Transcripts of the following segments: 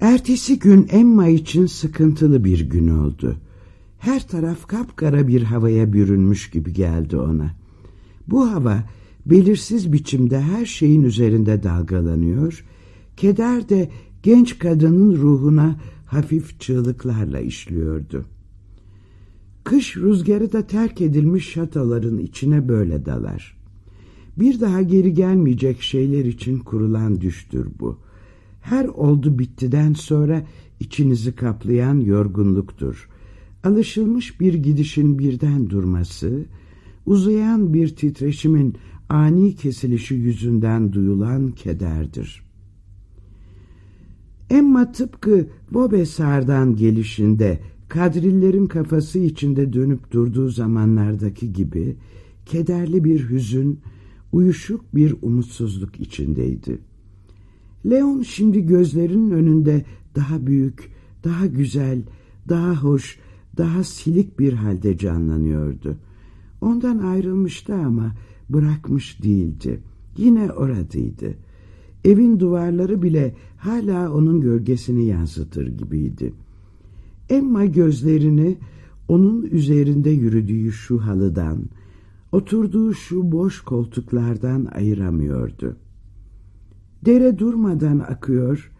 Ertesi gün Emma için sıkıntılı bir gün oldu. Her taraf kapkara bir havaya bürünmüş gibi geldi ona. Bu hava belirsiz biçimde her şeyin üzerinde dalgalanıyor, keder de genç kadının ruhuna hafif çığlıklarla işliyordu. Kış rüzgarı da terk edilmiş şatoların içine böyle dalar. Bir daha geri gelmeyecek şeyler için kurulan düştür bu. Her oldu bittiden sonra içinizi kaplayan yorgunluktur. Alışılmış bir gidişin birden durması, uzayan bir titreşimin ani kesilişi yüzünden duyulan kederdir. Emma tıpkı Bobesar'dan gelişinde kadrillerin kafası içinde dönüp durduğu zamanlardaki gibi kederli bir hüzün, uyuşuk bir umutsuzluk içindeydi. Leon şimdi gözlerinin önünde daha büyük, daha güzel, daha hoş, daha silik bir halde canlanıyordu. Ondan ayrılmıştı ama bırakmış değildi. Yine oradaydı. Evin duvarları bile hala onun gölgesini yansıtır gibiydi. Emma gözlerini onun üzerinde yürüdüğü şu halıdan, oturduğu şu boş koltuklardan ayıramıyordu. Dere durmadan akıyor,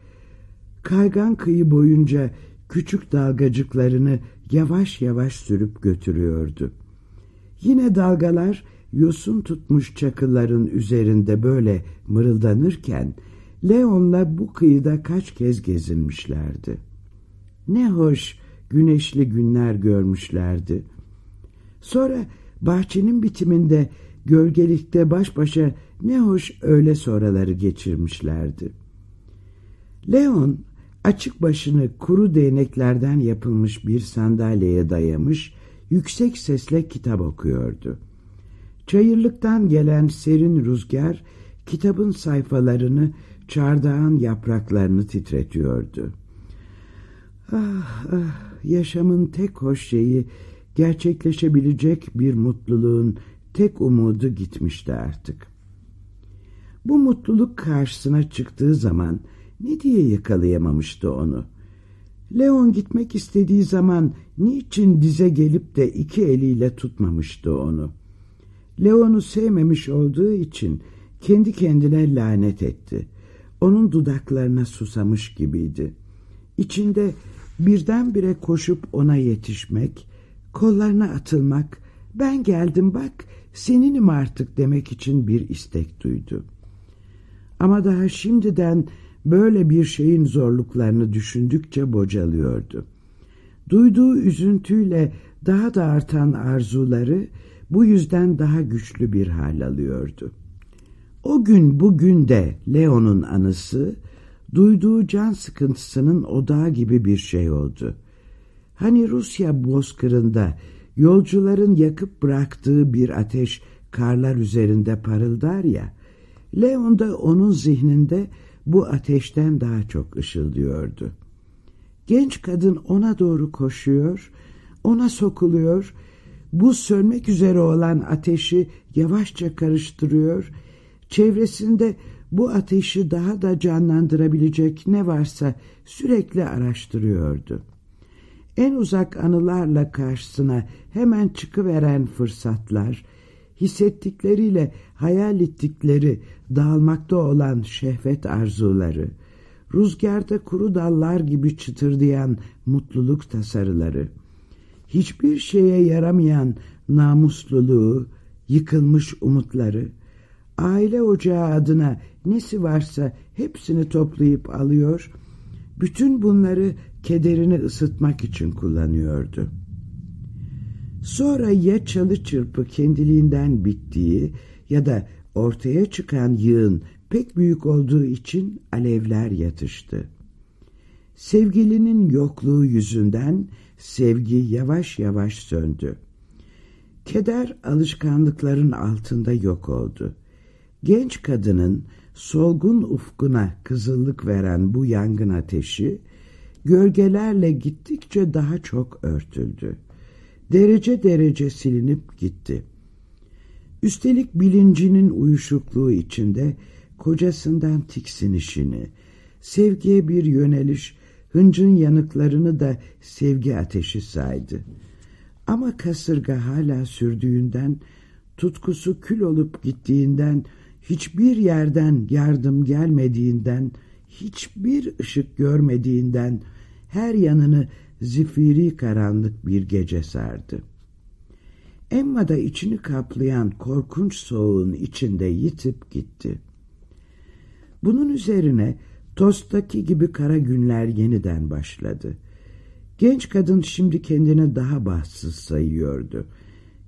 kaygan kıyı boyunca küçük dalgacıklarını yavaş yavaş sürüp götürüyordu. Yine dalgalar yosun tutmuş çakılların üzerinde böyle mırıldanırken Leon'la bu kıyıda kaç kez gezinmişlerdi. Ne hoş güneşli günler görmüşlerdi. Sonra bahçenin bitiminde gölgelikte baş başa ne hoş öğle sonraları geçirmişlerdi. Leon açık başını kuru değneklerden yapılmış bir sandalyeye dayamış, yüksek sesle kitap okuyordu. Çayırlıktan gelen serin rüzgar kitabın sayfalarını, çardağın yapraklarını titretiyordu. Ah, ah, yaşamın tek hoş şeyi gerçekleşebilecek bir mutluluğun tek umudu gitmişti artık. Bu mutluluk karşısına çıktığı zaman ne diye yakalayamamıştı onu? Leon gitmek istediği zaman niçin dize gelip de iki eliyle tutmamıştı onu? Leon'u sevmemiş olduğu için kendi kendine lanet etti. Onun dudaklarına susamış gibiydi. İçinde birdenbire koşup ona yetişmek, kollarına atılmak, ben geldim bak seninim artık demek için bir istek duydu. Ama daha şimdiden böyle bir şeyin zorluklarını düşündükçe bocalıyordu. Duyduğu üzüntüyle daha da artan arzuları bu yüzden daha güçlü bir hal alıyordu. O gün bugün de Leon'un anısı duyduğu can sıkıntısının odağı gibi bir şey oldu. Hani Rusya bozkırında yolcuların yakıp bıraktığı bir ateş karlar üzerinde parıldar ya, Leon da onun zihninde bu ateşten daha çok ışıldıyordu. Genç kadın ona doğru koşuyor, ona sokuluyor, bu sönmek üzere olan ateşi yavaşça karıştırıyor, çevresinde bu ateşi daha da canlandırabilecek ne varsa sürekli araştırıyordu. En uzak anılarla karşısına hemen çıkıveren fırsatlar, hissettikleriyle hayal ettikleri dağılmakta olan şehvet arzuları, rüzgarda kuru dallar gibi çıtırdayan mutluluk tasarıları, hiçbir şeye yaramayan namusluluğu, yıkılmış umutları, aile ocağı adına nesi varsa hepsini toplayıp alıyor, bütün bunları kederini ısıtmak için kullanıyordu. Sonra ya çalı çırpı kendiliğinden bittiği ya da ortaya çıkan yığın pek büyük olduğu için alevler yatıştı. Sevgilinin yokluğu yüzünden sevgi yavaş yavaş söndü. Keder alışkanlıkların altında yok oldu. Genç kadının solgun ufkuna kızıllık veren bu yangın ateşi gölgelerle gittikçe daha çok örtüldü. Derece derece silinip gitti. Üstelik bilincinin uyuşukluğu içinde kocasından tiksinişini, sevgiye bir yöneliş, hıncın yanıklarını da sevgi ateşi saydı. Ama kasırga hala sürdüğünden, tutkusu kül olup gittiğinden, hiçbir yerden yardım gelmediğinden, hiçbir ışık görmediğinden, her yanını zifiri karanlık bir gece sardı. Emma da içini kaplayan korkunç soğuğun içinde yitip gitti. Bunun üzerine Tost'taki gibi kara günler yeniden başladı. Genç kadın şimdi kendini daha bahtsız sayıyordu.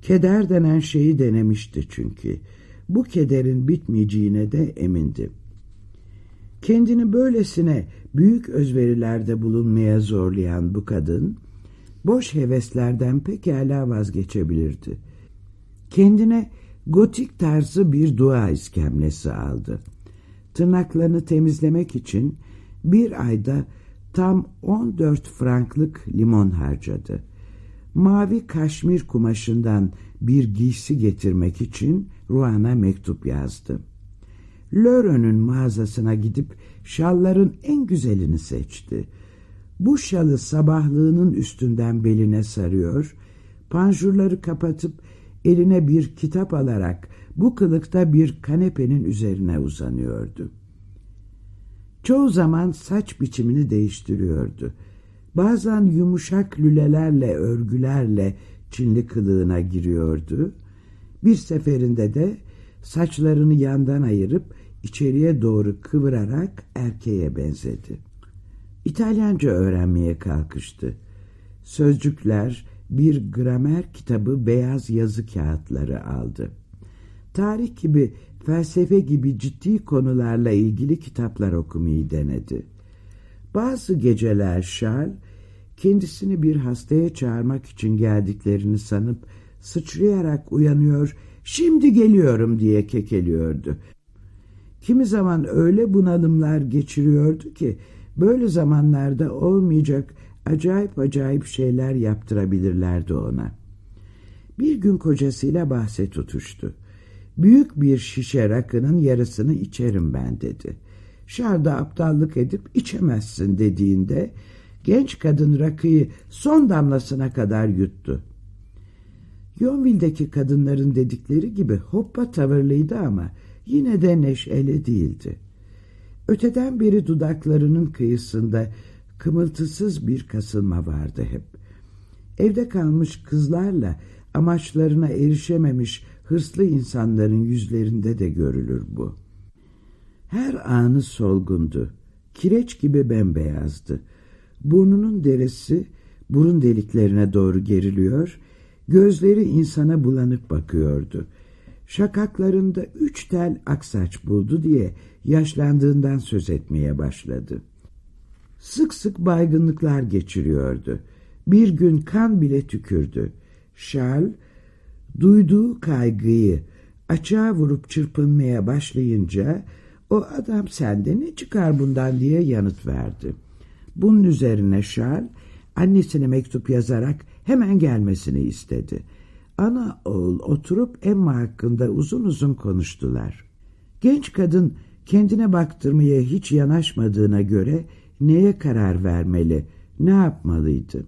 Keder denen şeyi denemişti çünkü. Bu kederin bitmeyeceğine de emindi. Kendini böylesine büyük özverilerde bulunmaya zorlayan bu kadın, boş heveslerden pekala vazgeçebilirdi. Kendine gotik tarzı bir dua iskemlesi aldı. Tırnaklarını temizlemek için bir ayda tam 14 franklık limon harcadı. Mavi kaşmir kumaşından bir giysi getirmek için Ruan'a mektup yazdı. Lörön'ün mağazasına gidip şalların en güzelini seçti. Bu şalı sabahlığının üstünden beline sarıyor, panjurları kapatıp eline bir kitap alarak bu kılıkta bir kanepenin üzerine uzanıyordu. Çoğu zaman saç biçimini değiştiriyordu. Bazen yumuşak lülelerle, örgülerle Çinli kılığına giriyordu. Bir seferinde de saçlarını yandan ayırıp içeriye doğru kıvırarak erkeğe benzedi. İtalyanca öğrenmeye kalkıştı. Sözcükler, bir gramer kitabı beyaz yazı kağıtları aldı. Tarih gibi, felsefe gibi ciddi konularla ilgili kitaplar okumayı denedi. Bazı geceler Charles, kendisini bir hastaya çağırmak için geldiklerini sanıp sıçrayarak uyanıyor, şimdi geliyorum diye kekeliyordu. Kimi zaman öyle bunalımlar geçiriyordu ki böyle zamanlarda olmayacak acayip acayip şeyler yaptırabilirlerdi ona. Bir gün kocasıyla bahse tutuştu. Büyük bir şişe rakının yarısını içerim ben dedi. Şarda aptallık edip içemezsin dediğinde genç kadın rakıyı son damlasına kadar yuttu. Yonville'deki kadınların dedikleri gibi hoppa tavırlıydı ama yine de neşeli değildi. Öteden beri dudaklarının kıyısında kımıltısız bir kasılma vardı hep. Evde kalmış kızlarla amaçlarına erişememiş hırslı insanların yüzlerinde de görülür bu. Her anı solgundu. Kireç gibi bembeyazdı. Burnunun derisi burun deliklerine doğru geriliyor, gözleri insana bulanık bakıyordu. Şakaklarında üç tel aksaç buldu diye yaşlandığından söz etmeye başladı. Sık sık baygınlıklar geçiriyordu. Bir gün kan bile tükürdü. Charles duyduğu kaygıyı açığa vurup çırpınmaya başlayınca o adam sende ne çıkar bundan diye yanıt verdi. Bunun üzerine Charles annesine mektup yazarak hemen gelmesini istedi. Ana oğul oturup Emma hakkında uzun uzun konuştular. Genç kadın kendine baktırmaya hiç yanaşmadığına göre neye karar vermeli, ne yapmalıydı?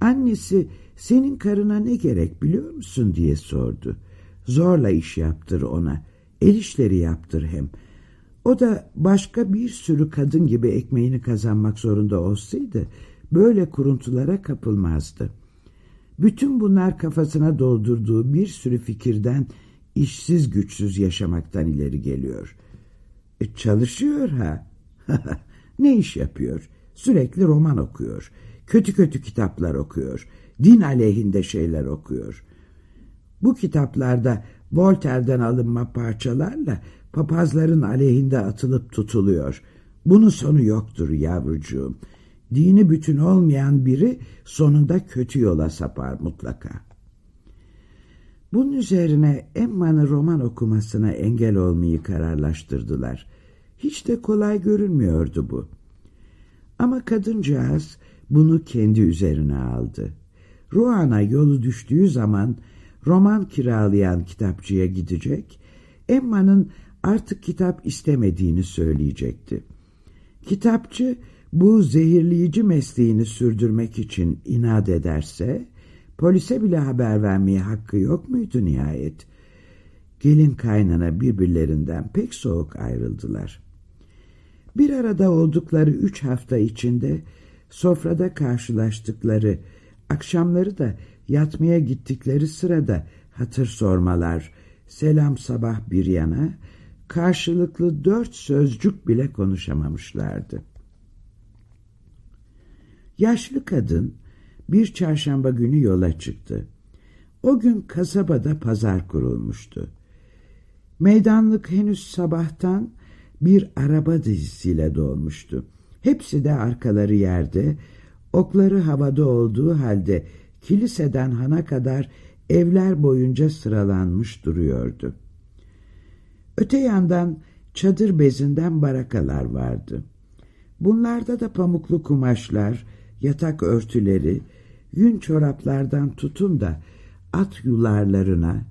Annesi senin karına ne gerek biliyor musun diye sordu. Zorla iş yaptır ona, el işleri yaptır hem. O da başka bir sürü kadın gibi ekmeğini kazanmak zorunda olsaydı böyle kuruntulara kapılmazdı. Bütün bunlar kafasına doldurduğu bir sürü fikirden işsiz güçsüz yaşamaktan ileri geliyor. E, çalışıyor ha. ne iş yapıyor? Sürekli roman okuyor. Kötü kötü kitaplar okuyor. Din aleyhinde şeyler okuyor. Bu kitaplarda Voltaire'den alınma parçalarla papazların aleyhinde atılıp tutuluyor. Bunun sonu yoktur yavrucuğum. Dini bütün olmayan biri sonunda kötü yola sapar mutlaka. Bunun üzerine Emma'nın roman okumasına engel olmayı kararlaştırdılar. Hiç de kolay görünmüyordu bu. Ama kadıncağız bunu kendi üzerine aldı. Ruan'a yolu düştüğü zaman roman kiralayan kitapçıya gidecek, Emma'nın artık kitap istemediğini söyleyecekti. Kitapçı bu zehirleyici mesleğini sürdürmek için inat ederse polise bile haber vermeye hakkı yok muydu nihayet? Gelin kaynana birbirlerinden pek soğuk ayrıldılar. Bir arada oldukları üç hafta içinde sofrada karşılaştıkları, akşamları da yatmaya gittikleri sırada hatır sormalar, selam sabah bir yana, karşılıklı dört sözcük bile konuşamamışlardı. Yaşlı kadın bir çarşamba günü yola çıktı. O gün kasabada pazar kurulmuştu. Meydanlık henüz sabahtan bir araba dizisiyle dolmuştu. Hepsi de arkaları yerde, okları havada olduğu halde kiliseden hana kadar evler boyunca sıralanmış duruyordu. Öte yandan çadır bezinden barakalar vardı. Bunlarda da pamuklu kumaşlar, yatak örtüleri, yün çoraplardan tutun da at yularlarına,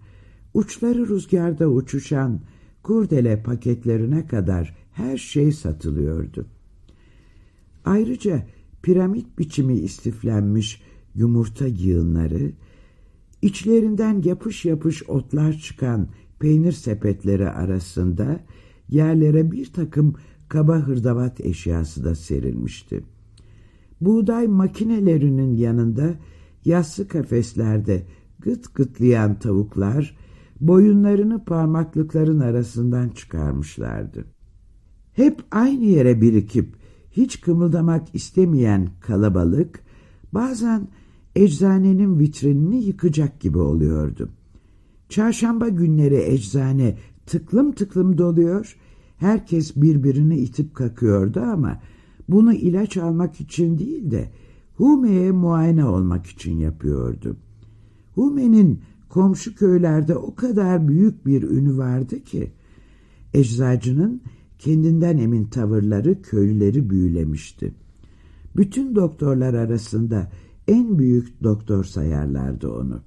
uçları rüzgarda uçuşan kurdele paketlerine kadar her şey satılıyordu. Ayrıca piramit biçimi istiflenmiş yumurta yığınları, içlerinden yapış yapış otlar çıkan peynir sepetleri arasında yerlere bir takım kaba hırdavat eşyası da serilmişti. Buğday makinelerinin yanında yassı kafeslerde gıt gıtlayan tavuklar boyunlarını parmaklıkların arasından çıkarmışlardı. Hep aynı yere birikip hiç kımıldamak istemeyen kalabalık bazen eczanenin vitrinini yıkacak gibi oluyordu. Çarşamba günleri eczane tıklım tıklım doluyor, herkes birbirini itip kakıyordu ama bunu ilaç almak için değil de Hume'ye muayene olmak için yapıyordu. Hume'nin komşu köylerde o kadar büyük bir ünü vardı ki, eczacının kendinden emin tavırları köylüleri büyülemişti. Bütün doktorlar arasında en büyük doktor sayarlardı onu.